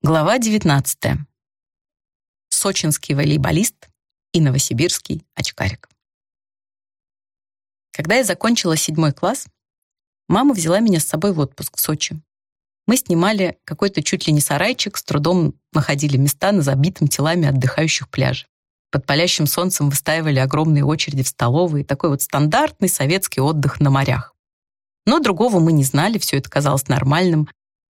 Глава 19. Сочинский волейболист и новосибирский очкарик. Когда я закончила седьмой класс, мама взяла меня с собой в отпуск в Сочи. Мы снимали какой-то чуть ли не сарайчик, с трудом находили места на забитом телами отдыхающих пляже. Под палящим солнцем выстаивали огромные очереди в столовые, такой вот стандартный советский отдых на морях. Но другого мы не знали, все это казалось нормальным,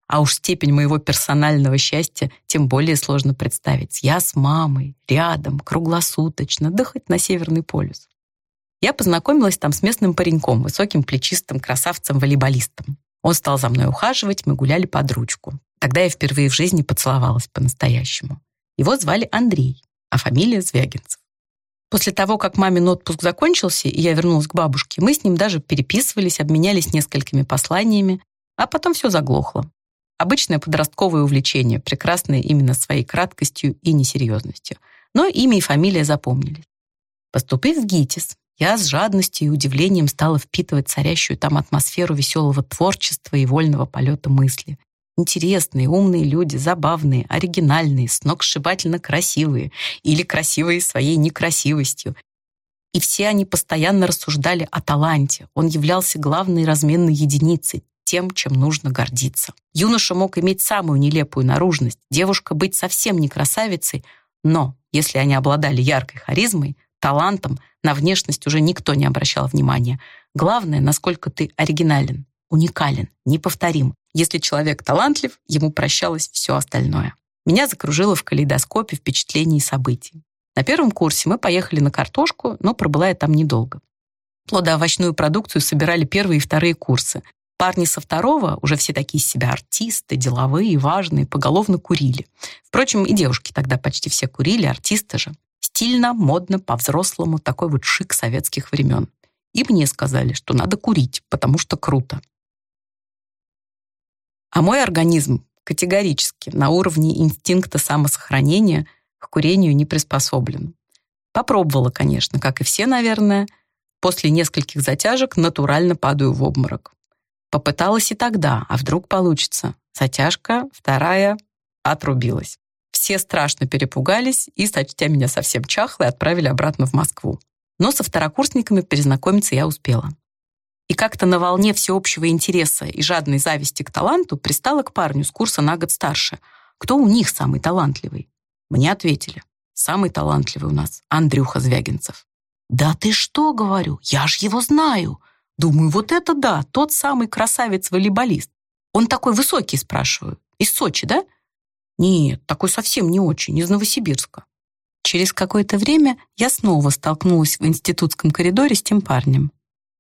а уж степень моего персонального счастья тем более сложно представить. Я с мамой, рядом, круглосуточно, да хоть на Северный полюс. Я познакомилась там с местным пареньком, высоким плечистым красавцем-волейболистом. Он стал за мной ухаживать, мы гуляли под ручку. Тогда я впервые в жизни поцеловалась по-настоящему. Его звали Андрей, а фамилия Звягинцев. После того, как мамин отпуск закончился, и я вернулась к бабушке, мы с ним даже переписывались, обменялись несколькими посланиями, а потом все заглохло. Обычное подростковое увлечение, прекрасное именно своей краткостью и несерьезностью. Но имя и фамилия запомнились. Поступив в ГИТИС, я с жадностью и удивлением стала впитывать царящую там атмосферу веселого творчества и вольного полета мысли. Интересные, умные люди, забавные, оригинальные, сногсшибательно красивые или красивые своей некрасивостью. И все они постоянно рассуждали о таланте. Он являлся главной разменной единицей, тем, чем нужно гордиться. Юноша мог иметь самую нелепую наружность, девушка быть совсем не красавицей, но если они обладали яркой харизмой, талантом, на внешность уже никто не обращал внимания. Главное, насколько ты оригинален, уникален, неповторим. Если человек талантлив, ему прощалось все остальное. Меня закружило в калейдоскопе впечатлений и событий. На первом курсе мы поехали на картошку, но пробыла я там недолго. Плодоовощную продукцию собирали первые и вторые курсы. Парни со второго, уже все такие себя артисты, деловые, важные, поголовно курили. Впрочем, и девушки тогда почти все курили, артисты же. Стильно, модно, по-взрослому, такой вот шик советских времен. И мне сказали, что надо курить, потому что круто. А мой организм категорически на уровне инстинкта самосохранения к курению не приспособлен. Попробовала, конечно, как и все, наверное. После нескольких затяжек натурально падаю в обморок. Попыталась и тогда, а вдруг получится. Затяжка, вторая, отрубилась. Все страшно перепугались и, сочтя меня совсем чахлой, отправили обратно в Москву. Но со второкурсниками перезнакомиться я успела. И как-то на волне всеобщего интереса и жадной зависти к таланту пристала к парню с курса на год старше. Кто у них самый талантливый? Мне ответили. Самый талантливый у нас Андрюха Звягинцев. «Да ты что, — говорю, — я ж его знаю. Думаю, вот это да, тот самый красавец-волейболист. Он такой высокий, спрашиваю. Из Сочи, да? Нет, такой совсем не очень, из Новосибирска. Через какое-то время я снова столкнулась в институтском коридоре с тем парнем.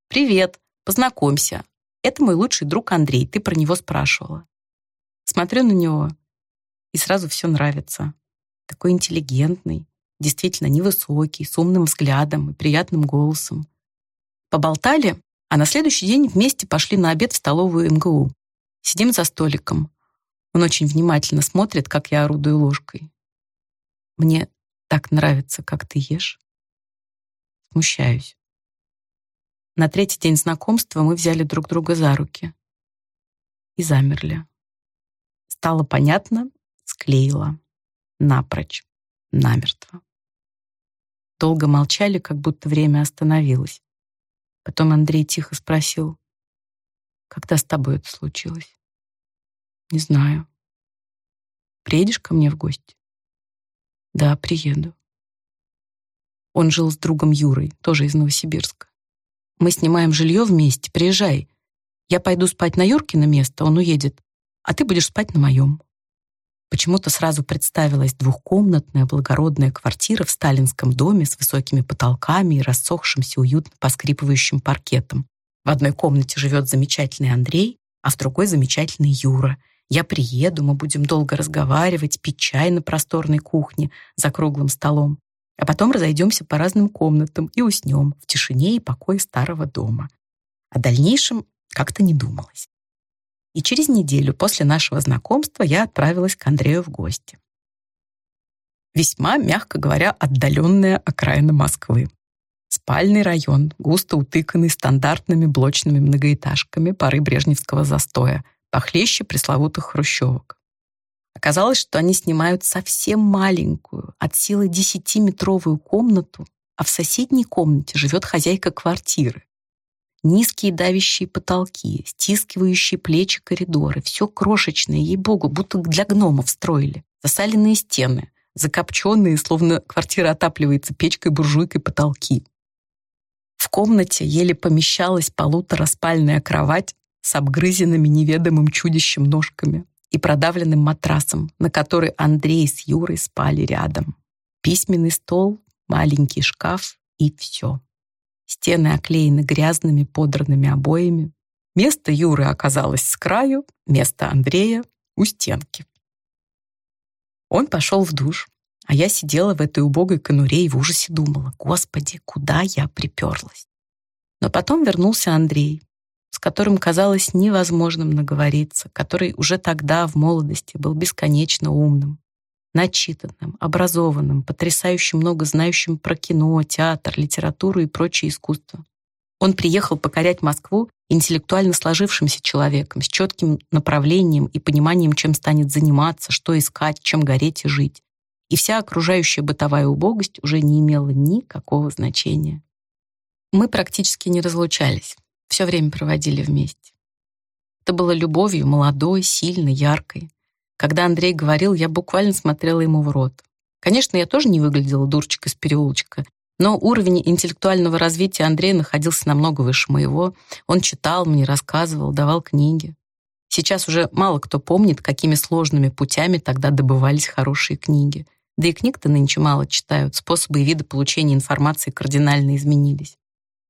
«Привет, познакомься. Это мой лучший друг Андрей, ты про него спрашивала». Смотрю на него, и сразу все нравится. Такой интеллигентный, действительно невысокий, с умным взглядом и приятным голосом. Поболтали, а на следующий день вместе пошли на обед в столовую МГУ. Сидим за столиком. Он очень внимательно смотрит, как я орудую ложкой. Мне так нравится, как ты ешь. Смущаюсь. На третий день знакомства мы взяли друг друга за руки и замерли. Стало понятно, склеила. Напрочь, намертво. Долго молчали, как будто время остановилось. Потом Андрей тихо спросил, «Когда с тобой это случилось?» «Не знаю. Приедешь ко мне в гости?» «Да, приеду». Он жил с другом Юрой, тоже из Новосибирска. «Мы снимаем жилье вместе, приезжай. Я пойду спать на Юркино место, он уедет, а ты будешь спать на моем». Почему-то сразу представилась двухкомнатная благородная квартира в сталинском доме с высокими потолками и рассохшимся уютно поскрипывающим паркетом. В одной комнате живет замечательный Андрей, а в другой замечательный Юра. Я приеду, мы будем долго разговаривать, пить чай на просторной кухне за круглым столом, а потом разойдемся по разным комнатам и уснем в тишине и покое старого дома. О дальнейшем как-то не думалось и через неделю после нашего знакомства я отправилась к Андрею в гости. Весьма, мягко говоря, отдаленная окраина Москвы. Спальный район, густо утыканный стандартными блочными многоэтажками поры брежневского застоя, похлеще пресловутых хрущевок. Оказалось, что они снимают совсем маленькую, от силы десятиметровую комнату, а в соседней комнате живет хозяйка квартиры. Низкие давящие потолки, стискивающие плечи коридоры, все крошечное, ей-богу, будто для гномов строили. Засаленные стены, закопченные, словно квартира отапливается печкой-буржуйкой потолки. В комнате еле помещалась полутораспальная кровать с обгрызенными неведомым чудищем ножками и продавленным матрасом, на который Андрей с Юрой спали рядом. Письменный стол, маленький шкаф и все. Стены оклеены грязными подранными обоями. Место Юры оказалось с краю, место Андрея — у стенки. Он пошел в душ, а я сидела в этой убогой конуре и в ужасе думала, «Господи, куда я приперлась?» Но потом вернулся Андрей, с которым казалось невозможным наговориться, который уже тогда, в молодости, был бесконечно умным, начитанным, образованным, потрясающе много знающим про кино, театр, литературу и прочее искусство. Он приехал покорять Москву интеллектуально сложившимся человеком, с четким направлением и пониманием, чем станет заниматься, что искать, чем гореть и жить. И вся окружающая бытовая убогость уже не имела никакого значения. Мы практически не разлучались, все время проводили вместе. Это было любовью молодой, сильной, яркой. Когда Андрей говорил, я буквально смотрела ему в рот. Конечно, я тоже не выглядела дурочкой из переулочка, но уровень интеллектуального развития Андрея находился намного выше моего. Он читал мне, рассказывал, давал книги. Сейчас уже мало кто помнит, какими сложными путями тогда добывались хорошие книги. Да и книг-то нынче мало читают, способы и виды получения информации кардинально изменились.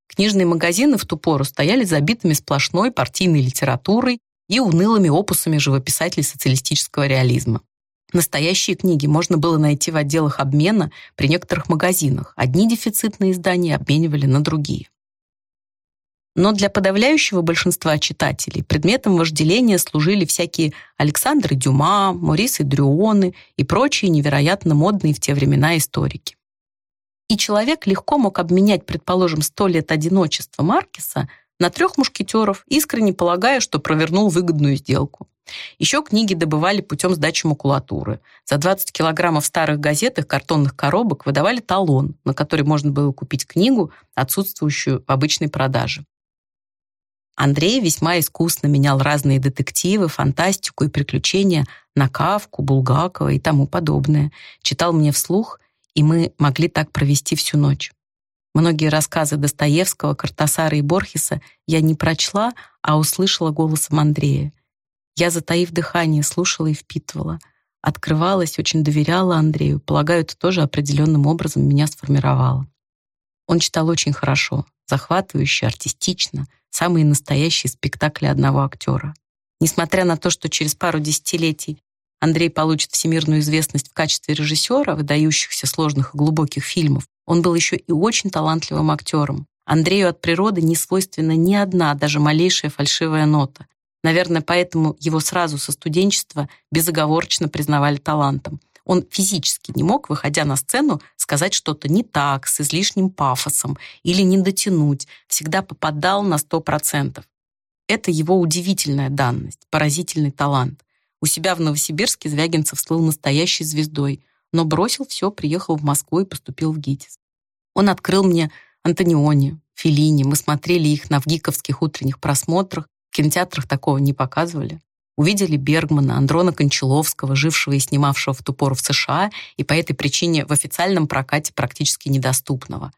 Книжные магазины в ту пору стояли забитыми сплошной партийной литературой и унылыми опусами живописателей социалистического реализма. Настоящие книги можно было найти в отделах обмена при некоторых магазинах. Одни дефицитные издания обменивали на другие. Но для подавляющего большинства читателей предметом вожделения служили всякие Александры Дюма, Морисы Дрюоны и прочие невероятно модные в те времена историки. И человек легко мог обменять, предположим, сто лет одиночества Маркеса на трех мушкетеров, искренне полагая, что провернул выгодную сделку. Еще книги добывали путем сдачи макулатуры. За 20 килограммов старых газет и картонных коробок выдавали талон, на который можно было купить книгу, отсутствующую в обычной продаже. Андрей весьма искусно менял разные детективы, фантастику и приключения на Кавку, Булгакова и тому подобное. Читал мне вслух, и мы могли так провести всю ночь. Многие рассказы Достоевского, Картасара и Борхеса я не прочла, а услышала голосом Андрея. Я, затаив дыхание, слушала и впитывала. Открывалась, очень доверяла Андрею. Полагаю, это тоже определенным образом меня сформировало. Он читал очень хорошо, захватывающе, артистично, самые настоящие спектакли одного актера. Несмотря на то, что через пару десятилетий Андрей получит всемирную известность в качестве режиссера выдающихся сложных и глубоких фильмов, он был еще и очень талантливым актером. Андрею от природы не свойственна ни одна, даже малейшая фальшивая нота. Наверное, поэтому его сразу со студенчества безоговорочно признавали талантом. Он физически не мог, выходя на сцену, сказать что-то не так, с излишним пафосом или не дотянуть, всегда попадал на сто процентов. Это его удивительная данность, поразительный талант. У себя в Новосибирске Звягинцев слыл настоящей звездой, но бросил все, приехал в Москву и поступил в ГИТИС. Он открыл мне Антониони, Феллини. Мы смотрели их на вгиковских утренних просмотрах. В кинотеатрах такого не показывали. Увидели Бергмана, Андрона Кончаловского, жившего и снимавшего в ту пору в США, и по этой причине в официальном прокате практически недоступного.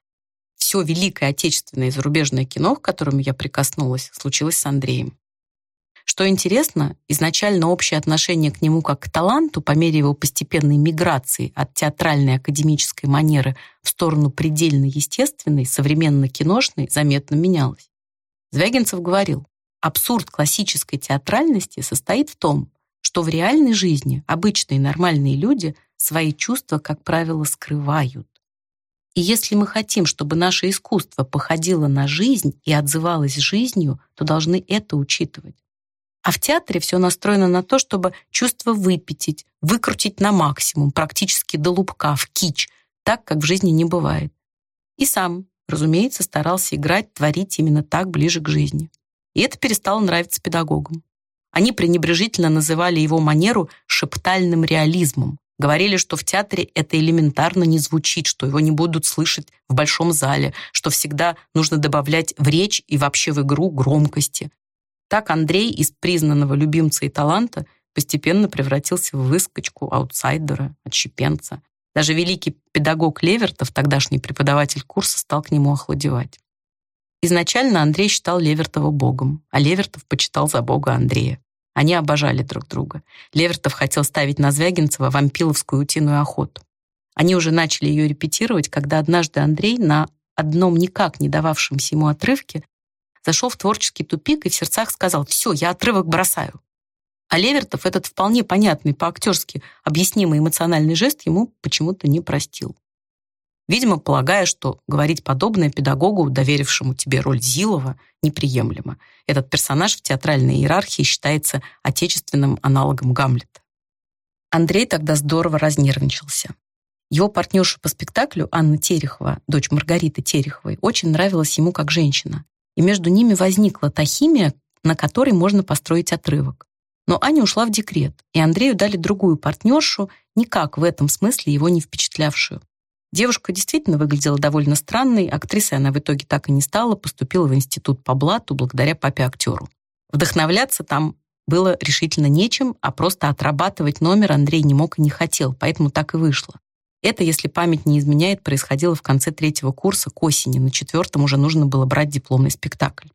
Все великое отечественное и зарубежное кино, к которому я прикоснулась, случилось с Андреем. Что интересно, изначально общее отношение к нему как к таланту по мере его постепенной миграции от театральной академической манеры в сторону предельно естественной, современно-киношной, заметно менялось. Звягинцев говорил, абсурд классической театральности состоит в том, что в реальной жизни обычные нормальные люди свои чувства, как правило, скрывают. И если мы хотим, чтобы наше искусство походило на жизнь и отзывалось жизнью, то должны это учитывать. А в театре все настроено на то, чтобы чувство выпятить, выкрутить на максимум, практически до лупка, в кич, так, как в жизни не бывает. И сам, разумеется, старался играть, творить именно так, ближе к жизни. И это перестало нравиться педагогам. Они пренебрежительно называли его манеру шептальным реализмом. Говорили, что в театре это элементарно не звучит, что его не будут слышать в большом зале, что всегда нужно добавлять в речь и вообще в игру громкости. Так Андрей из признанного любимца и таланта постепенно превратился в выскочку, аутсайдера, отщепенца. Даже великий педагог Левертов, тогдашний преподаватель курса, стал к нему охладевать. Изначально Андрей считал Левертова богом, а Левертов почитал за бога Андрея. Они обожали друг друга. Левертов хотел ставить на Звягинцева вампиловскую утиную охоту. Они уже начали ее репетировать, когда однажды Андрей на одном никак не дававшемся ему отрывке зашел в творческий тупик и в сердцах сказал «Все, я отрывок бросаю». А Левертов этот вполне понятный по-актерски объяснимый эмоциональный жест ему почему-то не простил. Видимо, полагая, что говорить подобное педагогу, доверившему тебе роль Зилова, неприемлемо. Этот персонаж в театральной иерархии считается отечественным аналогом Гамлета. Андрей тогда здорово разнервничался. Его партнерша по спектаклю, Анна Терехова, дочь Маргариты Тереховой, очень нравилась ему как женщина. И между ними возникла та химия, на которой можно построить отрывок. Но Аня ушла в декрет, и Андрею дали другую партнершу, никак в этом смысле его не впечатлявшую. Девушка действительно выглядела довольно странной, актрисой она в итоге так и не стала, поступила в институт по блату благодаря папе-актеру. Вдохновляться там было решительно нечем, а просто отрабатывать номер Андрей не мог и не хотел, поэтому так и вышло. Это, если память не изменяет, происходило в конце третьего курса к осени, на четвертом уже нужно было брать дипломный спектакль.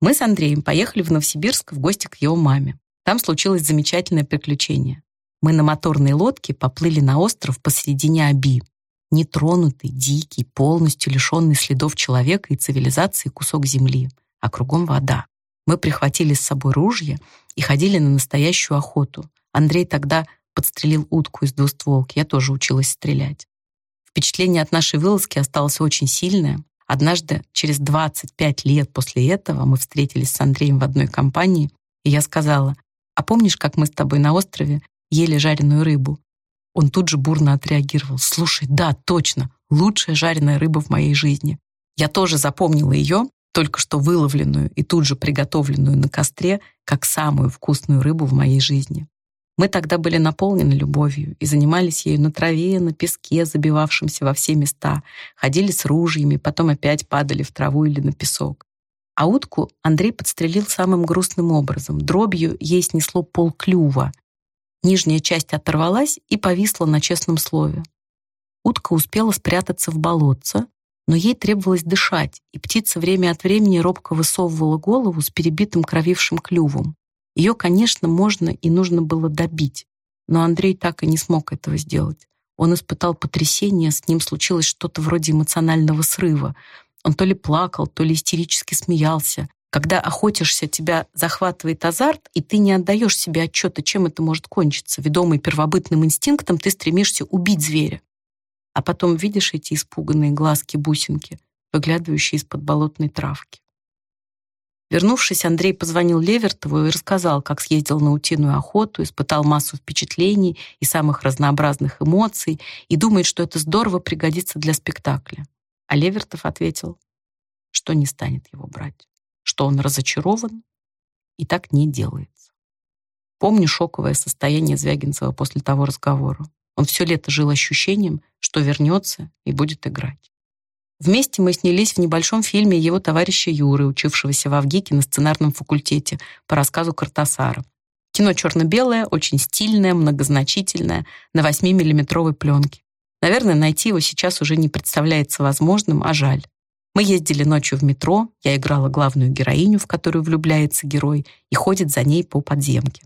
Мы с Андреем поехали в Новосибирск в гости к его маме. Там случилось замечательное приключение. Мы на моторной лодке поплыли на остров посредине Аби, нетронутый, дикий, полностью лишенный следов человека и цивилизации кусок земли, а кругом вода. Мы прихватили с собой ружья и ходили на настоящую охоту. Андрей тогда подстрелил утку из двустволки, я тоже училась стрелять. Впечатление от нашей вылазки осталось очень сильное. Однажды, через 25 лет после этого, мы встретились с Андреем в одной компании, и я сказала, «А помнишь, как мы с тобой на острове ели жареную рыбу? Он тут же бурно отреагировал. «Слушай, да, точно, лучшая жареная рыба в моей жизни. Я тоже запомнила ее, только что выловленную и тут же приготовленную на костре, как самую вкусную рыбу в моей жизни. Мы тогда были наполнены любовью и занимались ею на траве, на песке, забивавшемся во все места, ходили с ружьями, потом опять падали в траву или на песок. А утку Андрей подстрелил самым грустным образом. Дробью ей снесло полклюва, Нижняя часть оторвалась и повисла на честном слове. Утка успела спрятаться в болотце, но ей требовалось дышать, и птица время от времени робко высовывала голову с перебитым кровившим клювом. Ее, конечно, можно и нужно было добить, но Андрей так и не смог этого сделать. Он испытал потрясение, с ним случилось что-то вроде эмоционального срыва. Он то ли плакал, то ли истерически смеялся. Когда охотишься, тебя захватывает азарт, и ты не отдаешь себе отчета, чем это может кончиться. Ведомый первобытным инстинктом, ты стремишься убить зверя. А потом видишь эти испуганные глазки-бусинки, выглядывающие из-под болотной травки. Вернувшись, Андрей позвонил Левертову и рассказал, как съездил на утиную охоту, испытал массу впечатлений и самых разнообразных эмоций и думает, что это здорово пригодится для спектакля. А Левертов ответил, что не станет его брать что он разочарован и так не делается. Помню шоковое состояние Звягинцева после того разговора. Он все лето жил ощущением, что вернется и будет играть. Вместе мы снялись в небольшом фильме его товарища Юры, учившегося в Авгике на сценарном факультете по рассказу Картасара. Кино черно-белое, очень стильное, многозначительное, на 8-миллиметровой пленке. Наверное, найти его сейчас уже не представляется возможным, а жаль. Мы ездили ночью в метро, я играла главную героиню, в которую влюбляется герой, и ходит за ней по подземке.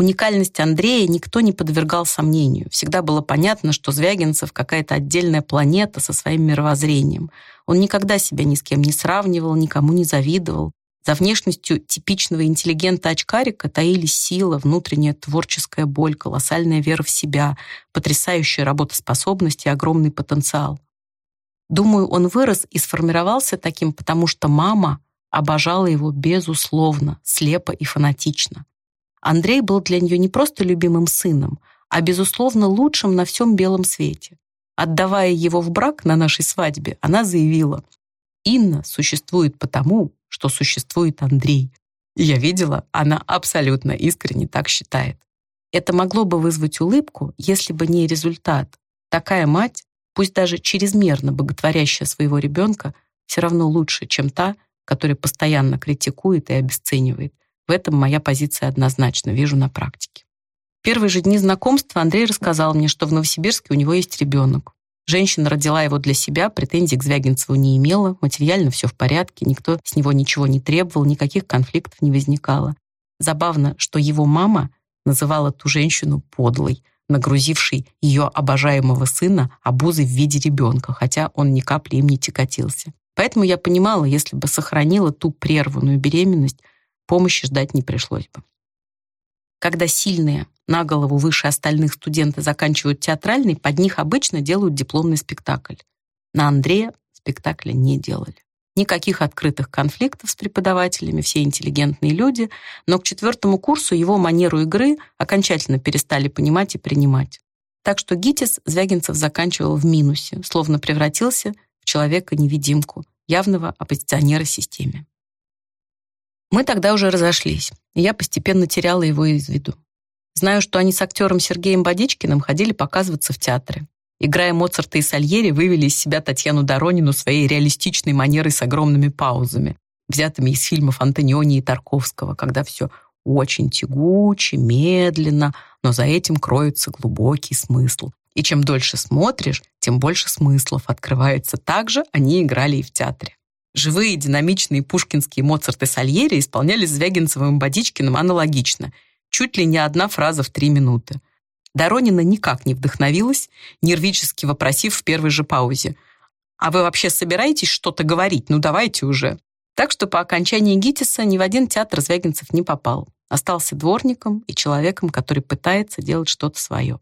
Уникальность Андрея никто не подвергал сомнению. Всегда было понятно, что Звягинцев какая-то отдельная планета со своим мировоззрением. Он никогда себя ни с кем не сравнивал, никому не завидовал. За внешностью типичного интеллигента-очкарика таились сила, внутренняя творческая боль, колоссальная вера в себя, потрясающая работоспособность и огромный потенциал. Думаю, он вырос и сформировался таким, потому что мама обожала его безусловно, слепо и фанатично. Андрей был для нее не просто любимым сыном, а, безусловно, лучшим на всем белом свете. Отдавая его в брак на нашей свадьбе, она заявила, «Инна существует потому, что существует Андрей. Я видела, она абсолютно искренне так считает. Это могло бы вызвать улыбку, если бы не результат. Такая мать, пусть даже чрезмерно боготворящая своего ребенка, все равно лучше, чем та, которая постоянно критикует и обесценивает. В этом моя позиция однозначно, вижу на практике. Первые же дни знакомства Андрей рассказал мне, что в Новосибирске у него есть ребенок. Женщина родила его для себя, претензий к Звягинцеву не имела, материально все в порядке, никто с него ничего не требовал, никаких конфликтов не возникало. Забавно, что его мама называла ту женщину подлой, нагрузившей ее обожаемого сына обузой в виде ребенка, хотя он ни капли им не тяготился. Поэтому я понимала, если бы сохранила ту прерванную беременность, помощи ждать не пришлось бы. Когда сильные, на голову выше остальных студенты заканчивают театральный, под них обычно делают дипломный спектакль. На Андрея спектакля не делали. Никаких открытых конфликтов с преподавателями, все интеллигентные люди, но к четвертому курсу его манеру игры окончательно перестали понимать и принимать. Так что ГИТИС Звягинцев заканчивал в минусе, словно превратился в человека-невидимку, явного оппозиционера системе. Мы тогда уже разошлись, и я постепенно теряла его из виду. Знаю, что они с актером Сергеем Бодичкиным ходили показываться в театре. Играя Моцарта и Сальери, вывели из себя Татьяну Доронину своей реалистичной манерой с огромными паузами, взятыми из фильмов Антониони и Тарковского, когда все очень тягуче, медленно, но за этим кроется глубокий смысл. И чем дольше смотришь, тем больше смыслов открывается. Так же они играли и в театре. Живые, динамичные пушкинские Моцарт и Сальери исполнялись Звягинцевым и Бодичкиным аналогично. Чуть ли не одна фраза в три минуты. Доронина никак не вдохновилась, нервически вопросив в первой же паузе. «А вы вообще собираетесь что-то говорить? Ну давайте уже». Так что по окончании ГИТИСа ни в один театр Звягинцев не попал. Остался дворником и человеком, который пытается делать что-то свое.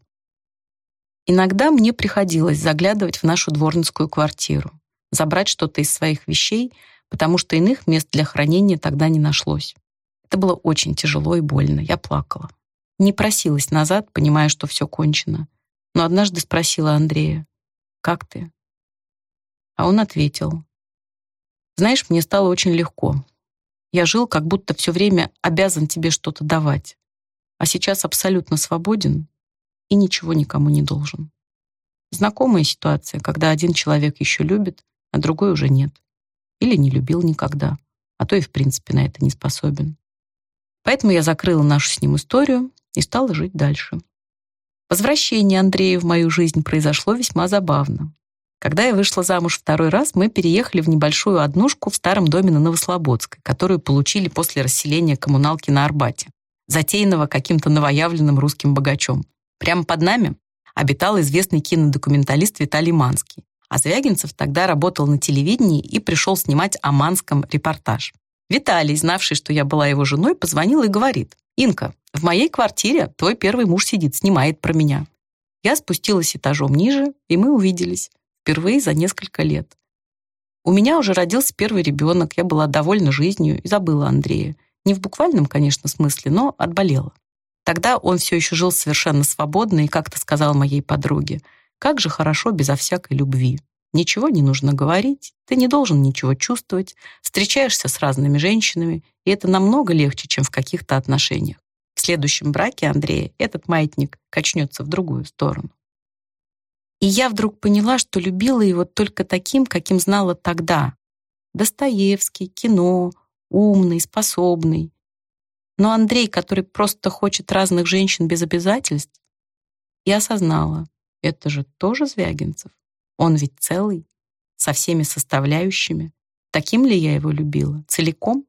Иногда мне приходилось заглядывать в нашу дворницкую квартиру забрать что-то из своих вещей, потому что иных мест для хранения тогда не нашлось. Это было очень тяжело и больно. Я плакала. Не просилась назад, понимая, что все кончено. Но однажды спросила Андрея, «Как ты?» А он ответил, «Знаешь, мне стало очень легко. Я жил, как будто все время обязан тебе что-то давать, а сейчас абсолютно свободен и ничего никому не должен». Знакомая ситуация, когда один человек еще любит, а другой уже нет. Или не любил никогда, а то и в принципе на это не способен. Поэтому я закрыла нашу с ним историю и стала жить дальше. Возвращение Андрея в мою жизнь произошло весьма забавно. Когда я вышла замуж второй раз, мы переехали в небольшую однушку в старом доме на Новослободской, которую получили после расселения коммуналки на Арбате, затеянного каким-то новоявленным русским богачом. Прямо под нами обитал известный кинодокументалист Виталий Манский. А Звягинцев тогда работал на телевидении и пришел снимать о Манском репортаж. Виталий, знавший, что я была его женой, позвонил и говорит, «Инка, в моей квартире твой первый муж сидит, снимает про меня». Я спустилась этажом ниже, и мы увиделись. Впервые за несколько лет. У меня уже родился первый ребенок, я была довольна жизнью и забыла Андрея. Не в буквальном, конечно, смысле, но отболела. Тогда он все еще жил совершенно свободно и как-то сказал моей подруге — как же хорошо безо всякой любви. Ничего не нужно говорить, ты не должен ничего чувствовать, встречаешься с разными женщинами, и это намного легче, чем в каких-то отношениях. В следующем браке Андрея этот маятник качнется в другую сторону. И я вдруг поняла, что любила его только таким, каким знала тогда. Достоевский, кино, умный, способный. Но Андрей, который просто хочет разных женщин без обязательств, я осознала, это же тоже Звягинцев. Он ведь целый, со всеми составляющими. Таким ли я его любила? Целиком?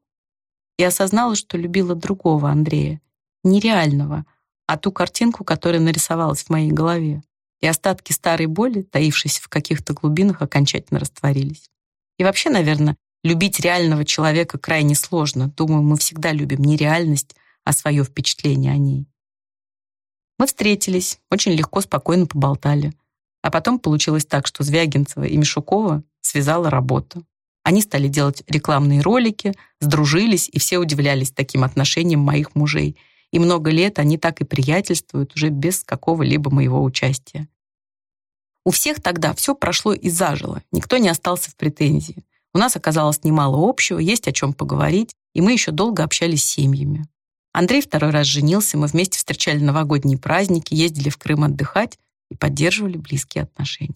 И осознала, что любила другого Андрея. Нереального, а ту картинку, которая нарисовалась в моей голове. И остатки старой боли, таившиеся в каких-то глубинах, окончательно растворились. И вообще, наверное, любить реального человека крайне сложно. Думаю, мы всегда любим не реальность, а свое впечатление о ней. Мы встретились, очень легко, спокойно поболтали. А потом получилось так, что Звягинцева и Мишукова связала работа. Они стали делать рекламные ролики, сдружились, и все удивлялись таким отношением моих мужей. И много лет они так и приятельствуют, уже без какого-либо моего участия. У всех тогда все прошло и зажило, никто не остался в претензии. У нас оказалось немало общего, есть о чем поговорить, и мы еще долго общались с семьями. Андрей второй раз женился, мы вместе встречали новогодние праздники, ездили в Крым отдыхать и поддерживали близкие отношения.